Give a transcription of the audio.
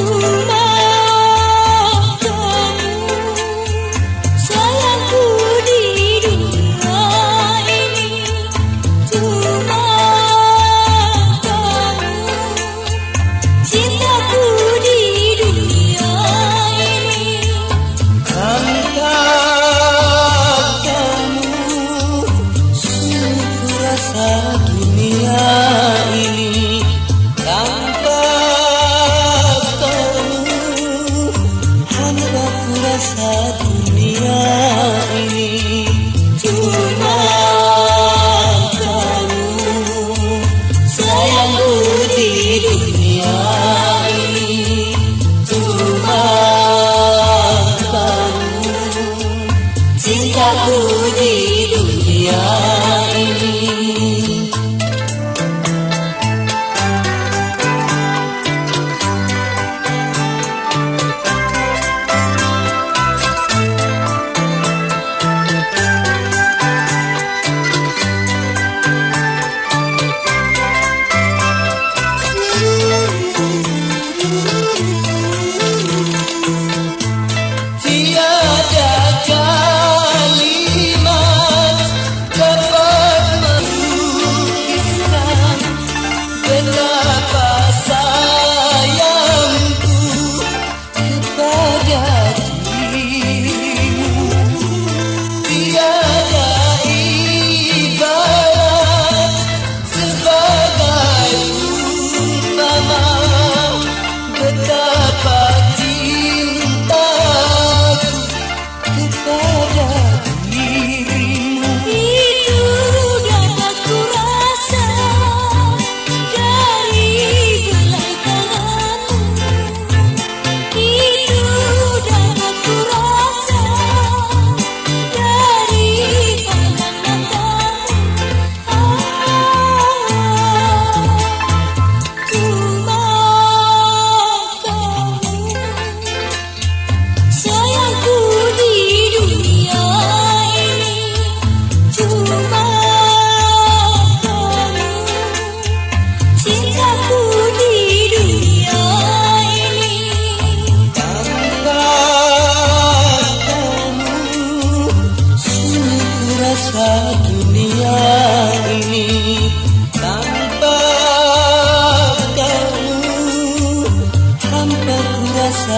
Ooh.